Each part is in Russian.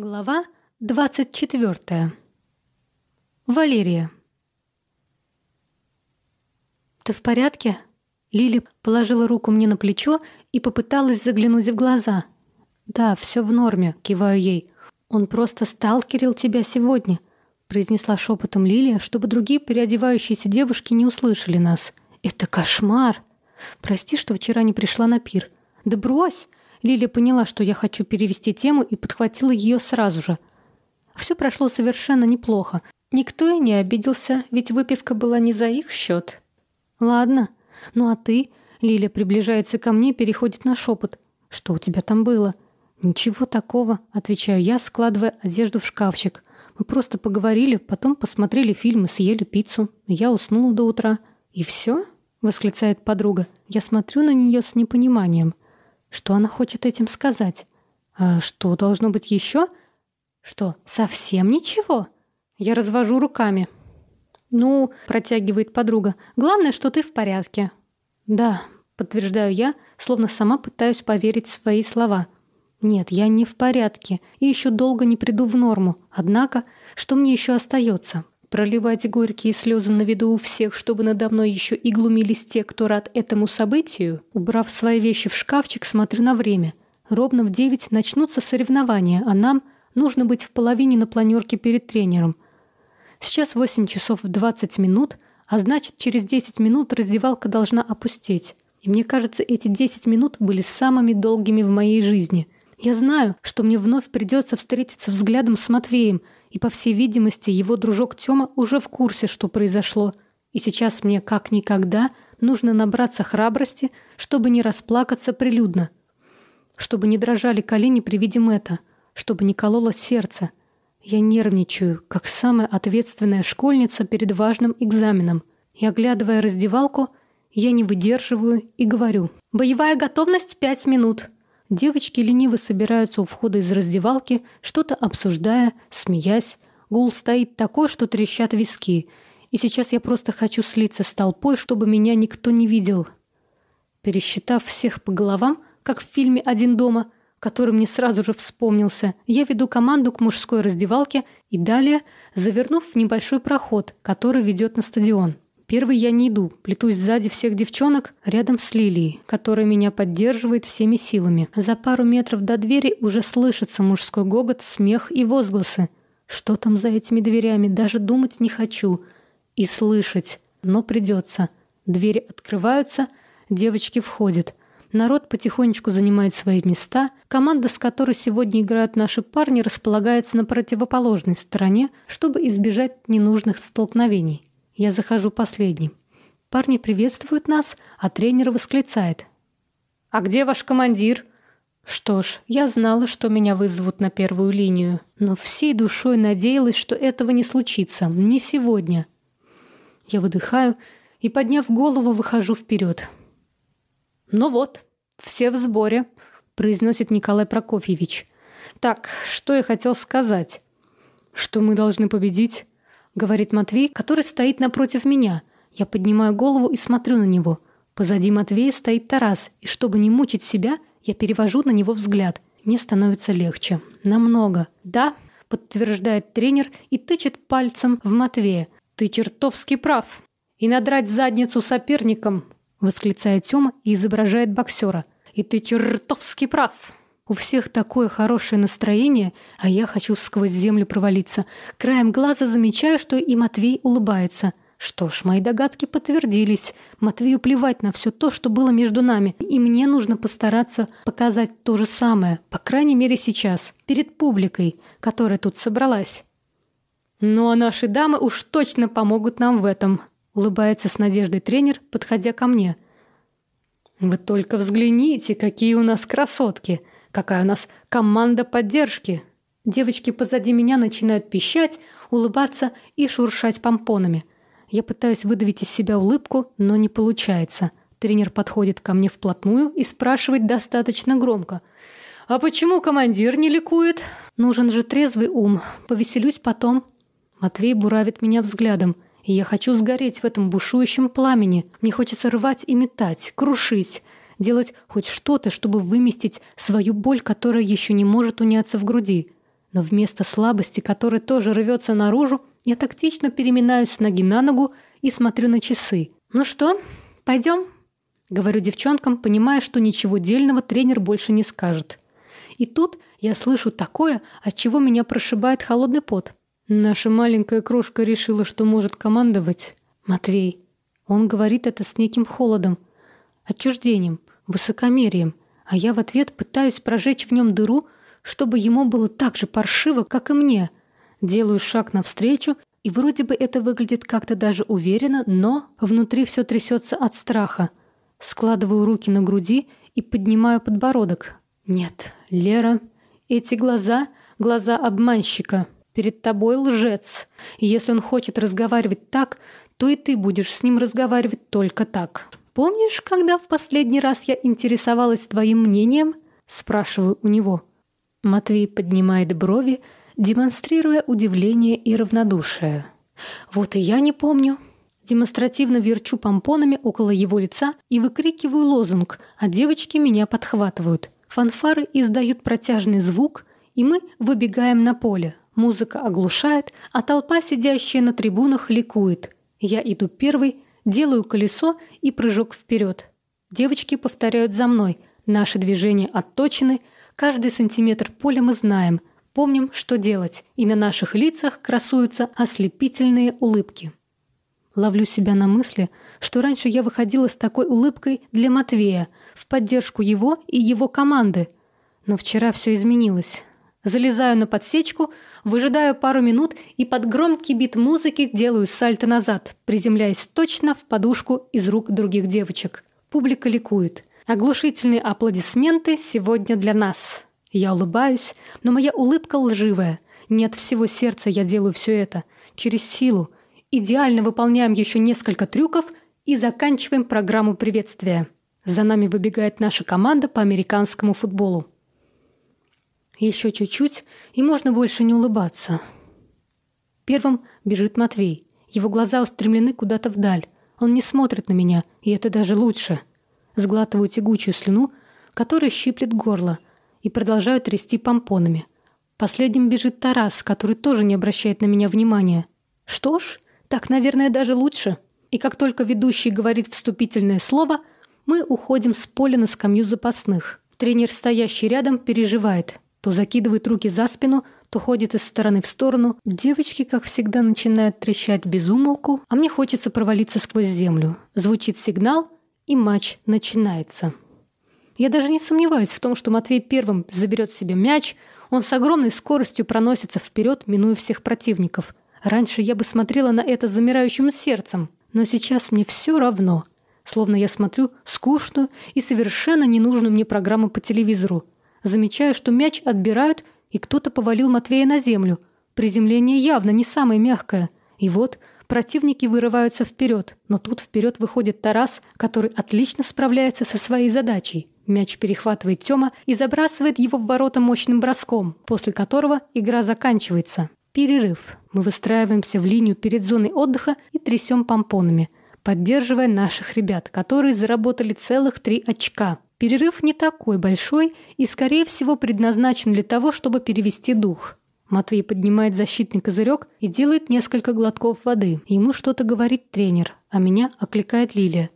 Глава 24. Валерия. «Ты в порядке?» Лили положила руку мне на плечо и попыталась заглянуть в глаза. «Да, все в норме», — киваю ей. «Он просто сталкерил тебя сегодня», — произнесла шепотом Лилия, чтобы другие переодевающиеся девушки не услышали нас. «Это кошмар! Прости, что вчера не пришла на пир. Да брось! Лилия поняла, что я хочу перевести тему и подхватила ее сразу же. Все прошло совершенно неплохо. Никто и не обиделся, ведь выпивка была не за их счет. «Ладно. Ну а ты?» Лилия приближается ко мне, переходит на шепот. «Что у тебя там было?» «Ничего такого», — отвечаю я, складывая одежду в шкафчик. «Мы просто поговорили, потом посмотрели фильм и съели пиццу. Я уснула до утра». «И все?» — восклицает подруга. Я смотрю на нее с непониманием. Что она хочет этим сказать? А что должно быть еще? Что, совсем ничего? Я развожу руками. Ну, протягивает подруга. Главное, что ты в порядке. Да, подтверждаю я, словно сама пытаюсь поверить в свои слова. Нет, я не в порядке и еще долго не приду в норму. Однако, что мне еще остается? Проливать горькие слезы на виду у всех, чтобы надо мной еще и глумились те, кто рад этому событию? Убрав свои вещи в шкафчик, смотрю на время. Ровно в девять начнутся соревнования, а нам нужно быть в половине на планерке перед тренером. Сейчас восемь часов двадцать минут, а значит, через десять минут раздевалка должна опустеть. И мне кажется, эти десять минут были самыми долгими в моей жизни. Я знаю, что мне вновь придется встретиться взглядом с Матвеем – и, по всей видимости, его дружок Тёма уже в курсе, что произошло. И сейчас мне, как никогда, нужно набраться храбрости, чтобы не расплакаться прилюдно. Чтобы не дрожали колени при виде Мэтта, чтобы не кололо сердце. Я нервничаю, как самая ответственная школьница перед важным экзаменом. И, оглядывая раздевалку, я не выдерживаю и говорю. «Боевая готовность пять минут». Девочки лениво собираются у входа из раздевалки, что-то обсуждая, смеясь. Гул стоит такой, что трещат виски. И сейчас я просто хочу слиться с толпой, чтобы меня никто не видел. Пересчитав всех по головам, как в фильме «Один дома», который мне сразу же вспомнился, я веду команду к мужской раздевалке и далее, завернув в небольшой проход, который ведет на стадион. Первый я не иду, плетусь сзади всех девчонок, рядом с Лилией, которая меня поддерживает всеми силами. За пару метров до двери уже слышится мужской гогот, смех и возгласы. Что там за этими дверями, даже думать не хочу. И слышать, но придется. Двери открываются, девочки входят. Народ потихонечку занимает свои места. Команда, с которой сегодня играют наши парни, располагается на противоположной стороне, чтобы избежать ненужных столкновений. Я захожу последним. Парни приветствуют нас, а тренер восклицает. «А где ваш командир?» Что ж, я знала, что меня вызовут на первую линию, но всей душой надеялась, что этого не случится, не сегодня. Я выдыхаю и, подняв голову, выхожу вперед. «Ну вот, все в сборе», — произносит Николай Прокофьевич. «Так, что я хотел сказать?» «Что мы должны победить?» Говорит Матвей, который стоит напротив меня. Я поднимаю голову и смотрю на него. Позади Матвея стоит Тарас, и чтобы не мучить себя, я перевожу на него взгляд. Мне становится легче. Намного. Да, подтверждает тренер и тычет пальцем в Матвея. Ты чертовски прав. И надрать задницу соперникам, восклицает Тёма и изображает боксера. И ты чертовски прав. У всех такое хорошее настроение, а я хочу сквозь землю провалиться. Краем глаза замечаю, что и Матвей улыбается. Что ж, мои догадки подтвердились. Матвею плевать на все то, что было между нами. И мне нужно постараться показать то же самое, по крайней мере сейчас, перед публикой, которая тут собралась. «Ну а наши дамы уж точно помогут нам в этом», улыбается с надеждой тренер, подходя ко мне. «Вы только взгляните, какие у нас красотки!» Какая у нас команда поддержки. Девочки позади меня начинают пищать, улыбаться и шуршать помпонами. Я пытаюсь выдавить из себя улыбку, но не получается. Тренер подходит ко мне вплотную и спрашивает достаточно громко. «А почему командир не ликует?» «Нужен же трезвый ум. Повеселюсь потом». Матвей буравит меня взглядом, и я хочу сгореть в этом бушующем пламени. Мне хочется рвать и метать, крушить делать хоть что-то, чтобы выместить свою боль, которая еще не может уняться в груди. Но вместо слабости, которая тоже рвется наружу, я тактично переминаюсь с ноги на ногу и смотрю на часы. «Ну что, пойдем?» Говорю девчонкам, понимая, что ничего дельного тренер больше не скажет. И тут я слышу такое, от чего меня прошибает холодный пот. Наша маленькая крошка решила, что может командовать. Матвей. Он говорит это с неким холодом, отчуждением, высокомерием, а я в ответ пытаюсь прожечь в нем дыру, чтобы ему было так же паршиво, как и мне. Делаю шаг навстречу, и вроде бы это выглядит как-то даже уверенно, но внутри все трясется от страха. Складываю руки на груди и поднимаю подбородок. Нет, Лера, эти глаза — глаза обманщика. Перед тобой лжец. И если он хочет разговаривать так, то и ты будешь с ним разговаривать только так. Помнишь, когда в последний раз я интересовалась твоим мнением? Спрашиваю у него. Матвей поднимает брови, демонстрируя удивление и равнодушие. Вот и я не помню. Демонстративно верчу помпонами около его лица и выкрикиваю лозунг, а девочки меня подхватывают. Фанфары издают протяжный звук, и мы выбегаем на поле. Музыка оглушает, а толпа, сидящая на трибунах, ликует. Я иду первый, делаю колесо и прыжок вперед. Девочки повторяют за мной. Наши движения отточены, каждый сантиметр поля мы знаем, помним, что делать, и на наших лицах красуются ослепительные улыбки. Ловлю себя на мысли, что раньше я выходила с такой улыбкой для Матвея, в поддержку его и его команды. Но вчера все изменилось. Залезаю на подсечку, выжидаю пару минут и под громкий бит музыки делаю сальто назад, приземляясь точно в подушку из рук других девочек. Публика ликует. Оглушительные аплодисменты сегодня для нас. Я улыбаюсь, но моя улыбка лживая. Не от всего сердца я делаю все это. Через силу, Идеально выполняем еще несколько трюков и заканчиваем программу приветствия. За нами выбегает наша команда по американскому футболу. Еще чуть-чуть, и можно больше не улыбаться. Первым бежит Матвей. Его глаза устремлены куда-то вдаль. Он не смотрит на меня, и это даже лучше. Сглатываю тягучую слюну, которая щиплет горло, и продолжаю трясти помпонами. Последним бежит Тарас, который тоже не обращает на меня внимания. Что ж, так, наверное, даже лучше. И как только ведущий говорит вступительное слово, мы уходим с поля на скамью запасных. Тренер, стоящий рядом, переживает. То закидывает руки за спину, то ходит из стороны в сторону. Девочки, как всегда, начинают трещать без умолку, а мне хочется провалиться сквозь землю. Звучит сигнал, и матч начинается. Я даже не сомневаюсь в том, что Матвей первым заберет себе мяч. Он с огромной скоростью проносится вперед, минуя всех противников. Раньше я бы смотрела на это замирающим сердцем, но сейчас мне все равно. Словно я смотрю скучную и совершенно ненужную мне программу по телевизору. Замечаю, что мяч отбирают, и кто-то повалил Матвея на землю. Приземление явно не самое мягкое. И вот противники вырываются вперед, но тут вперед выходит Тарас, который отлично справляется со своей задачей. Мяч перехватывает Тёма и забрасывает его в ворота мощным броском, после которого игра заканчивается. Перерыв. Мы выстраиваемся в линию перед зоной отдыха и трясем помпонами, поддерживая наших ребят, которые заработали целых три очка. Перерыв не такой большой и, скорее всего, предназначен для того, чтобы перевести дух. Матвей поднимает защитный козырек и делает несколько глотков воды. Ему что-то говорит тренер, а меня окликает Лилия.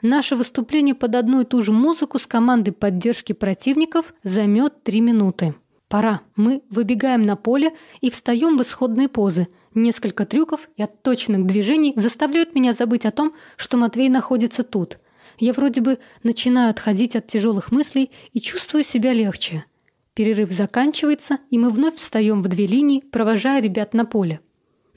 Наше выступление под одну и ту же музыку с командой поддержки противников займет три минуты. Пора. Мы выбегаем на поле и встаем в исходные позы. Несколько трюков и отточенных движений заставляют меня забыть о том, что Матвей находится тут. Я вроде бы начинаю отходить от тяжелых мыслей и чувствую себя легче. Перерыв заканчивается, и мы вновь встаем в две линии, провожая ребят на поле.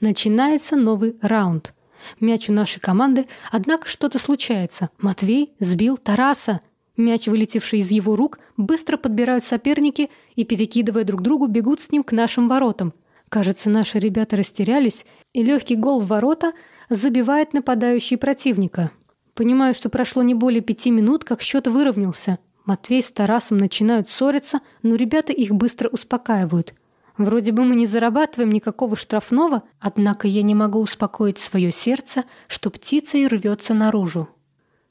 Начинается новый раунд. Мяч у нашей команды, однако что-то случается. Матвей сбил Тараса. Мяч, вылетевший из его рук, быстро подбирают соперники и, перекидывая друг другу, бегут с ним к нашим воротам. Кажется, наши ребята растерялись, и легкий гол в ворота забивает нападающий противника. Понимаю, что прошло не более пяти минут, как счет выровнялся. Матвей с Тарасом начинают ссориться, но ребята их быстро успокаивают. Вроде бы мы не зарабатываем никакого штрафного, однако я не могу успокоить свое сердце, что птицей рвется наружу.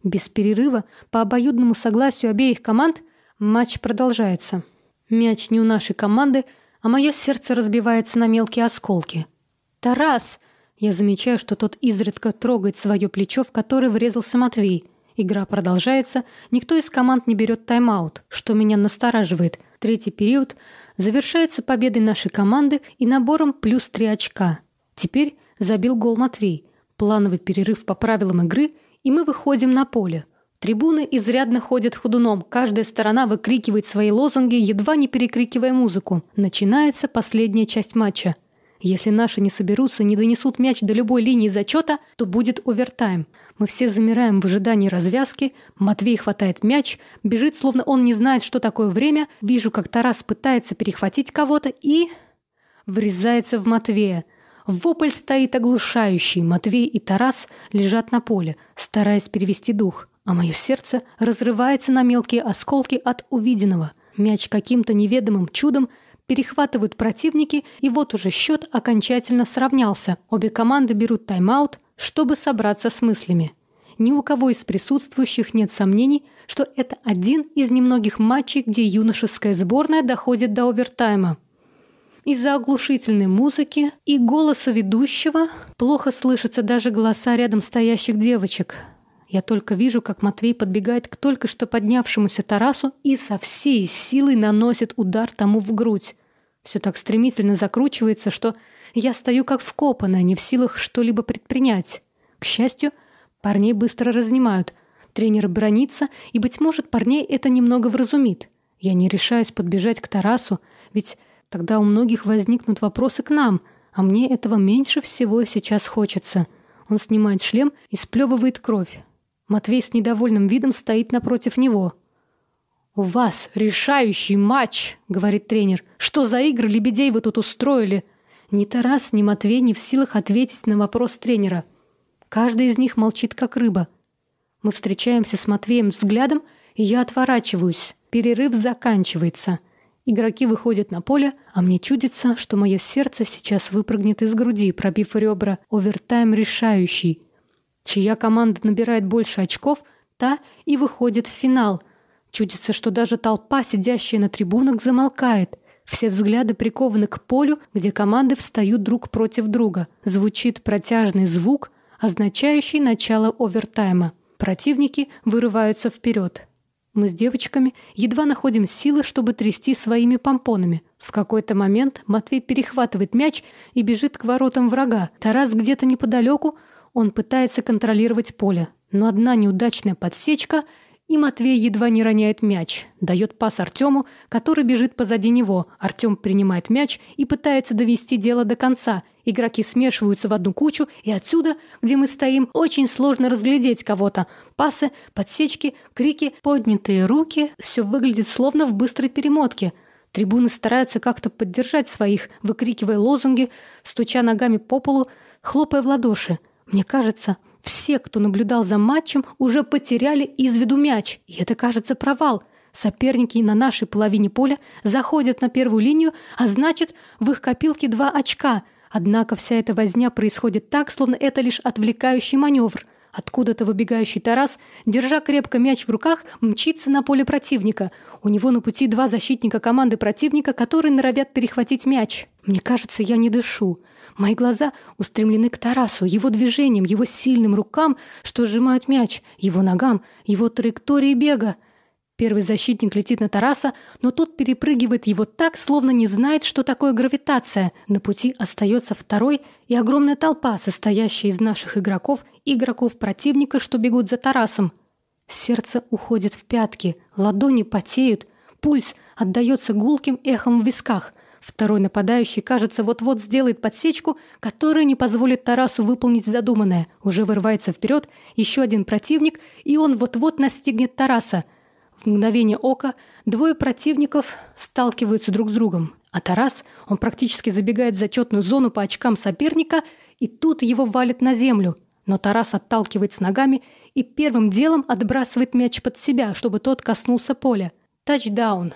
Без перерыва, по обоюдному согласию обеих команд, матч продолжается. Мяч не у нашей команды, а мое сердце разбивается на мелкие осколки. «Тарас!» Я замечаю, что тот изредка трогает свое плечо, в которое врезался Матвей. Игра продолжается, никто из команд не берет тайм-аут, что меня настораживает. Третий период завершается победой нашей команды и набором плюс три очка. Теперь забил гол Матвей. Плановый перерыв по правилам игры, и мы выходим на поле. Трибуны изрядно ходят ходуном, каждая сторона выкрикивает свои лозунги, едва не перекрикивая музыку. Начинается последняя часть матча – если наши не соберутся, не донесут мяч до любой линии зачета, то будет овертайм. Мы все замираем в ожидании развязки. Матвей хватает мяч, бежит, словно он не знает, что такое время. Вижу, как Тарас пытается перехватить кого-то и... Врезается в Матвея. Вопль стоит оглушающий. Матвей и Тарас лежат на поле, стараясь перевести дух. А мое сердце разрывается на мелкие осколки от увиденного. Мяч каким-то неведомым чудом перехватывают противники, и вот уже счет окончательно сравнялся. Обе команды берут тайм-аут, чтобы собраться с мыслями. Ни у кого из присутствующих нет сомнений, что это один из немногих матчей, где юношеская сборная доходит до овертайма. Из-за оглушительной музыки и голоса ведущего плохо слышатся даже голоса рядом стоящих девочек. Я только вижу, как Матвей подбегает к только что поднявшемуся Тарасу и со всей силой наносит удар тому в грудь. Все так стремительно закручивается, что я стою как вкопанная, не в силах что-либо предпринять. К счастью, парней быстро разнимают. Тренер бронится, и, быть может, парней это немного вразумит. Я не решаюсь подбежать к Тарасу, ведь тогда у многих возникнут вопросы к нам, а мне этого меньше всего сейчас хочется. Он снимает шлем и сплевывает кровь. Матвей с недовольным видом стоит напротив него. «У вас решающий матч», — говорит тренер. «Что за игры лебедей вы тут устроили?» Ни Тарас, ни Матвей не в силах ответить на вопрос тренера. Каждый из них молчит, как рыба. Мы встречаемся с Матвеем взглядом, и я отворачиваюсь. Перерыв заканчивается. Игроки выходят на поле, а мне чудится, что мое сердце сейчас выпрыгнет из груди, пробив ребра. Овертайм решающий. Чья команда набирает больше очков, та и выходит в финал — Чудится, что даже толпа, сидящая на трибунах, замолкает. Все взгляды прикованы к полю, где команды встают друг против друга. Звучит протяжный звук, означающий начало овертайма. Противники вырываются вперед. Мы с девочками едва находим силы, чтобы трясти своими помпонами. В какой-то момент Матвей перехватывает мяч и бежит к воротам врага. Тарас где-то неподалеку, он пытается контролировать поле. Но одна неудачная подсечка — и Матвей едва не роняет мяч. Дает пас Артему, который бежит позади него. Артем принимает мяч и пытается довести дело до конца. Игроки смешиваются в одну кучу, и отсюда, где мы стоим, очень сложно разглядеть кого-то. Пасы, подсечки, крики, поднятые руки. Все выглядит словно в быстрой перемотке. Трибуны стараются как-то поддержать своих, выкрикивая лозунги, стуча ногами по полу, хлопая в ладоши. Мне кажется, все, кто наблюдал за матчем, уже потеряли из виду мяч, и это, кажется, провал. Соперники на нашей половине поля заходят на первую линию, а значит, в их копилке два очка. Однако вся эта возня происходит так, словно это лишь отвлекающий маневр. Откуда-то выбегающий Тарас, держа крепко мяч в руках, мчится на поле противника. У него на пути два защитника команды противника, которые норовят перехватить мяч. Мне кажется, я не дышу. Мои глаза устремлены к Тарасу, его движениям, его сильным рукам, что сжимают мяч, его ногам, его траектории бега. Первый защитник летит на Тараса, но тот перепрыгивает его так, словно не знает, что такое гравитация. На пути остается второй и огромная толпа, состоящая из наших игроков и игроков противника, что бегут за Тарасом. Сердце уходит в пятки, ладони потеют, пульс отдается гулким эхом в висках – Второй нападающий, кажется, вот-вот сделает подсечку, которая не позволит Тарасу выполнить задуманное. Уже вырывается вперед еще один противник, и он вот-вот настигнет Тараса. В мгновение ока двое противников сталкиваются друг с другом. А Тарас, он практически забегает в зачетную зону по очкам соперника, и тут его валит на землю. Но Тарас отталкивает с ногами и первым делом отбрасывает мяч под себя, чтобы тот коснулся поля. Тачдаун.